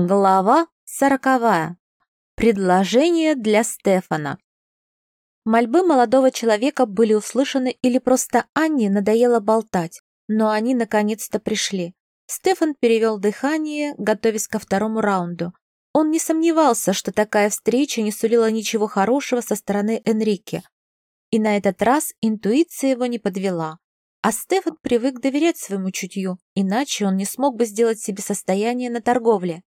Глава сороковая. Предложение для Стефана. Мольбы молодого человека были услышаны или просто Анне надоело болтать, но они наконец-то пришли. Стефан перевел дыхание, готовясь ко второму раунду. Он не сомневался, что такая встреча не сулила ничего хорошего со стороны Энрике. И на этот раз интуиция его не подвела. А Стефан привык доверять своему чутью, иначе он не смог бы сделать себе состояние на торговле.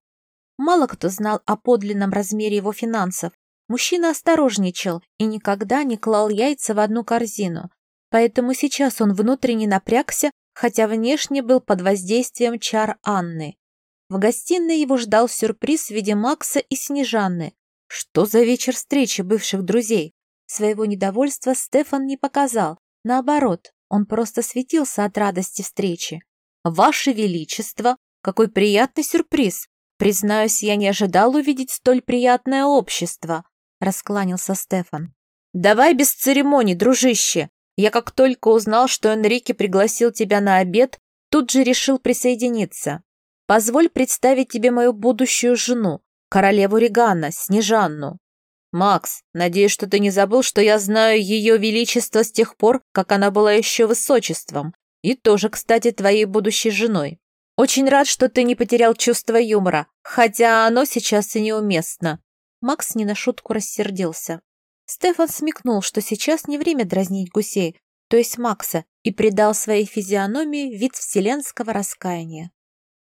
Мало кто знал о подлинном размере его финансов. Мужчина осторожничал и никогда не клал яйца в одну корзину. Поэтому сейчас он внутренне напрягся, хотя внешне был под воздействием чар Анны. В гостиной его ждал сюрприз в виде Макса и Снежанны. Что за вечер встречи бывших друзей? Своего недовольства Стефан не показал. Наоборот, он просто светился от радости встречи. «Ваше Величество! Какой приятный сюрприз! «Признаюсь, я не ожидал увидеть столь приятное общество», — раскланялся Стефан. «Давай без церемоний, дружище. Я как только узнал, что Энрике пригласил тебя на обед, тут же решил присоединиться. Позволь представить тебе мою будущую жену, королеву Регана, Снежанну. Макс, надеюсь, что ты не забыл, что я знаю ее величество с тех пор, как она была еще высочеством, и тоже, кстати, твоей будущей женой. Очень рад, что ты не потерял чувство юмора, хотя оно сейчас и неуместно». Макс не на шутку рассердился. Стефан смекнул, что сейчас не время дразнить гусей, то есть Макса, и придал своей физиономии вид вселенского раскаяния.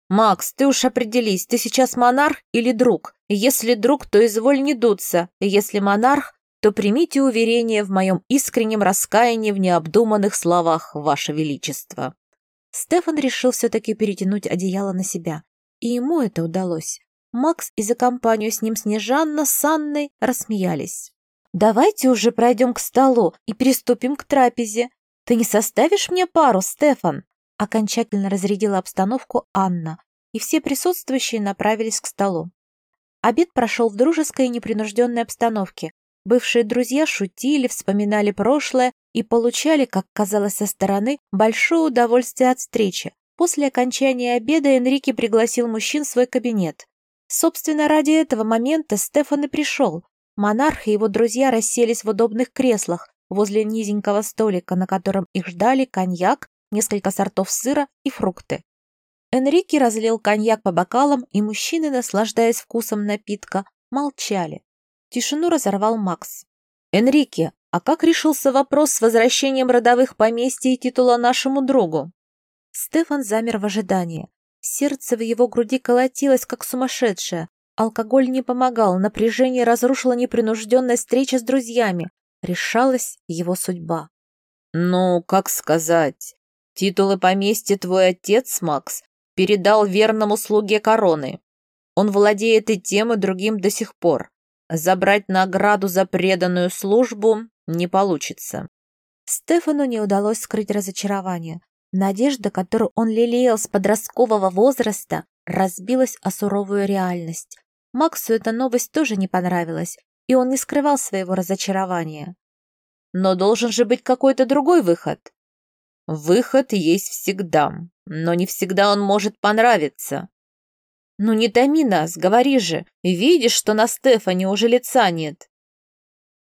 «Макс, ты уж определись, ты сейчас монарх или друг? Если друг, то изволь не дуться, если монарх, то примите уверение в моем искреннем раскаянии в необдуманных словах, Ваше Величество». Стефан решил все-таки перетянуть одеяло на себя. И ему это удалось. Макс и за компанию с ним Снежанна с Анной рассмеялись. «Давайте уже пройдем к столу и приступим к трапезе. Ты не составишь мне пару, Стефан?» Окончательно разрядила обстановку Анна, и все присутствующие направились к столу. Обед прошел в дружеской и непринужденной обстановке. Бывшие друзья шутили, вспоминали прошлое и получали, как казалось со стороны, большое удовольствие от встречи. После окончания обеда Энрике пригласил мужчин в свой кабинет. Собственно, ради этого момента Стефан и пришел. Монарх и его друзья расселись в удобных креслах возле низенького столика, на котором их ждали коньяк, несколько сортов сыра и фрукты. Энрике разлил коньяк по бокалам, и мужчины, наслаждаясь вкусом напитка, молчали. Тишину разорвал Макс. «Энрике, а как решился вопрос с возвращением родовых поместий и титула нашему другу? Стефан замер в ожидании. Сердце в его груди колотилось, как сумасшедшее. Алкоголь не помогал, напряжение разрушило непринужденная встреча с друзьями. Решалась его судьба. «Ну, как сказать? Титулы поместья твой отец, Макс, передал верному слуге короны. Он владеет и тем, и другим до сих пор. Забрать награду за преданную службу не получится. Стефану не удалось скрыть разочарование. Надежда, которую он лелеял с подросткового возраста, разбилась о суровую реальность. Максу эта новость тоже не понравилась, и он не скрывал своего разочарования. Но должен же быть какой-то другой выход. Выход есть всегда, но не всегда он может понравиться. Ну не томи нас, говори же, видишь, что на Стефане уже лица нет.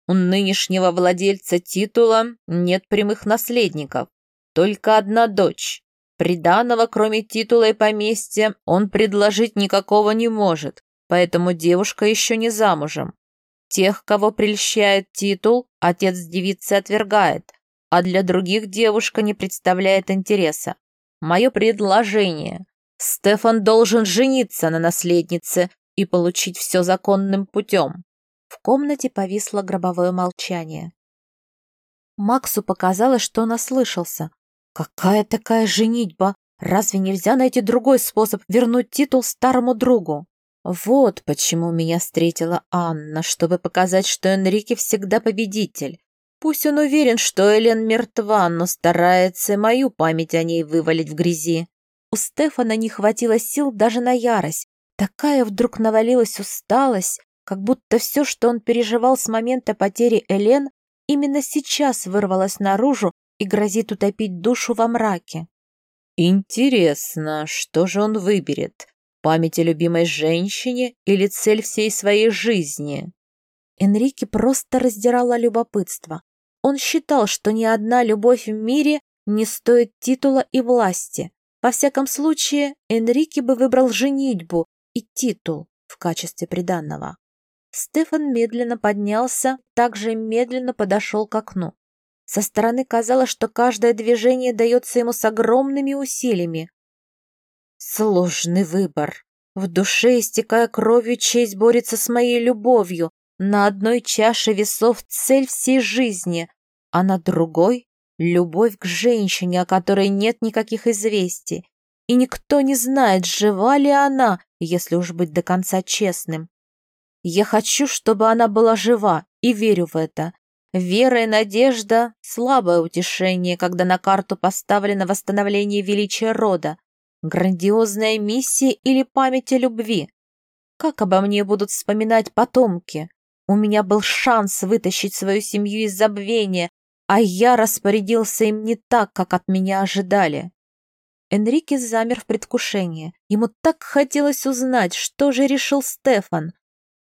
У нынешнего владельца титула нет прямых наследников, только одна дочь. Приданого, кроме титула и поместья, он предложить никакого не может, поэтому девушка еще не замужем. Тех, кого прельщает титул, отец девицы отвергает, а для других девушка не представляет интереса. Мое предложение. Стефан должен жениться на наследнице и получить все законным путем. В комнате повисло гробовое молчание. Максу показалось, что он ослышался. «Какая такая женитьба? Разве нельзя найти другой способ вернуть титул старому другу?» «Вот почему меня встретила Анна, чтобы показать, что Энрике всегда победитель. Пусть он уверен, что Элен мертва, но старается мою память о ней вывалить в грязи». У Стефана не хватило сил даже на ярость. Такая вдруг навалилась усталость, как будто все, что он переживал с момента потери Элен, именно сейчас вырвалось наружу и грозит утопить душу во мраке. «Интересно, что же он выберет? Память о любимой женщине или цель всей своей жизни? Энрике просто раздирало любопытство. Он считал, что ни одна любовь в мире не стоит титула и власти. Во всяком случае, Энрике бы выбрал женитьбу и титул в качестве приданного. Стефан медленно поднялся, также медленно подошел к окну. Со стороны казалось, что каждое движение дается ему с огромными усилиями. Сложный выбор. В душе, истекая кровью, честь борется с моей любовью. На одной чаше весов цель всей жизни, а на другой — любовь к женщине, о которой нет никаких известий. И никто не знает, жива ли она, если уж быть до конца честным. Я хочу, чтобы она была жива, и верю в это. Вера и надежда – слабое утешение, когда на карту поставлено восстановление величия рода, грандиозная миссия или память о любви. Как обо мне будут вспоминать потомки? У меня был шанс вытащить свою семью из забвения, а я распорядился им не так, как от меня ожидали. Энрике замер в предвкушении. Ему так хотелось узнать, что же решил Стефан.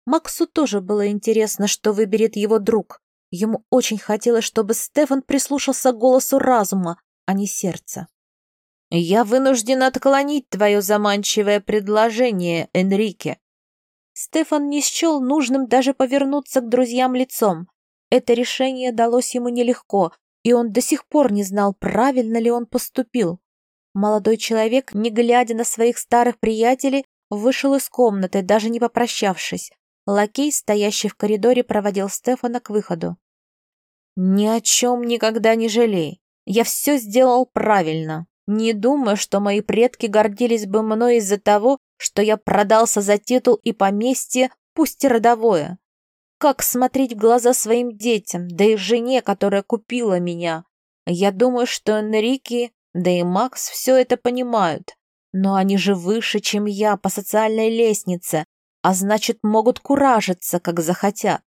Максу тоже было интересно, что выберет его друг. Ему очень хотелось, чтобы Стефан прислушался к голосу разума, а не сердца. «Я вынужден отклонить твое заманчивое предложение, Энрике». Стефан не счел нужным даже повернуться к друзьям лицом. Это решение далось ему нелегко, и он до сих пор не знал, правильно ли он поступил. Молодой человек, не глядя на своих старых приятелей, вышел из комнаты, даже не попрощавшись. Лакей, стоящий в коридоре, проводил Стефана к выходу. «Ни о чем никогда не жалей. Я все сделал правильно. Не думаю, что мои предки гордились бы мной из-за того, что я продался за титул и поместье, пусть и родовое. Как смотреть в глаза своим детям, да и жене, которая купила меня? Я думаю, что Энрике, да и Макс все это понимают. Но они же выше, чем я по социальной лестнице, а значит, могут куражиться, как захотят.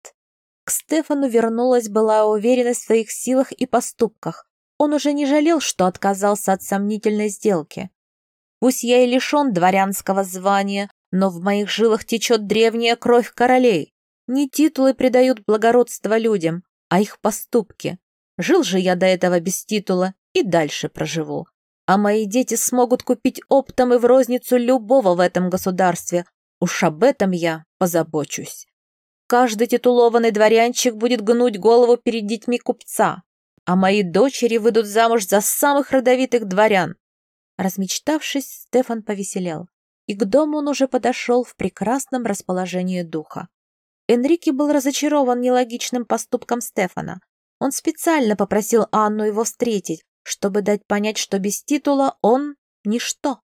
К Стефану вернулась была уверенность в своих силах и поступках. Он уже не жалел, что отказался от сомнительной сделки. Пусть я и лишен дворянского звания, но в моих жилах течет древняя кровь королей. Не титулы придают благородство людям, а их поступки. Жил же я до этого без титула и дальше проживу. А мои дети смогут купить оптом и в розницу любого в этом государстве, Уж об этом я позабочусь. Каждый титулованный дворянчик будет гнуть голову перед детьми купца, а мои дочери выйдут замуж за самых родовитых дворян. Размечтавшись, Стефан повеселел, и к дому он уже подошел в прекрасном расположении духа. Энрике был разочарован нелогичным поступком Стефана. Он специально попросил Анну его встретить, чтобы дать понять, что без титула он – ничто.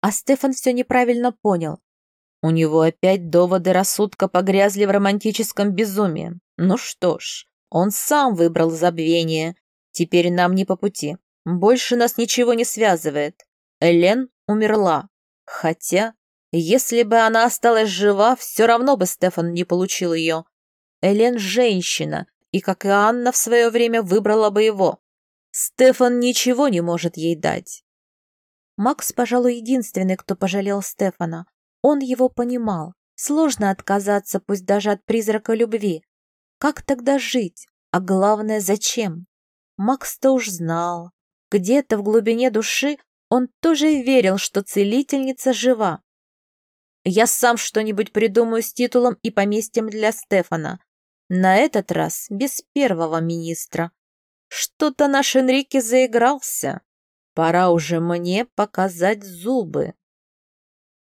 А Стефан все неправильно понял у него опять доводы рассудка погрязли в романтическом безумии. Ну что ж, он сам выбрал забвение. Теперь нам не по пути. Больше нас ничего не связывает. Элен умерла. Хотя, если бы она осталась жива, все равно бы Стефан не получил ее. Элен – женщина, и, как и Анна, в свое время выбрала бы его. Стефан ничего не может ей дать. Макс, пожалуй, единственный, кто пожалел Стефана. Он его понимал. Сложно отказаться, пусть даже от призрака любви. Как тогда жить? А главное, зачем? Макс-то уж знал. Где-то в глубине души он тоже верил, что целительница жива. Я сам что-нибудь придумаю с титулом и поместьем для Стефана. На этот раз без первого министра. Что-то наш Энрике заигрался. Пора уже мне показать зубы.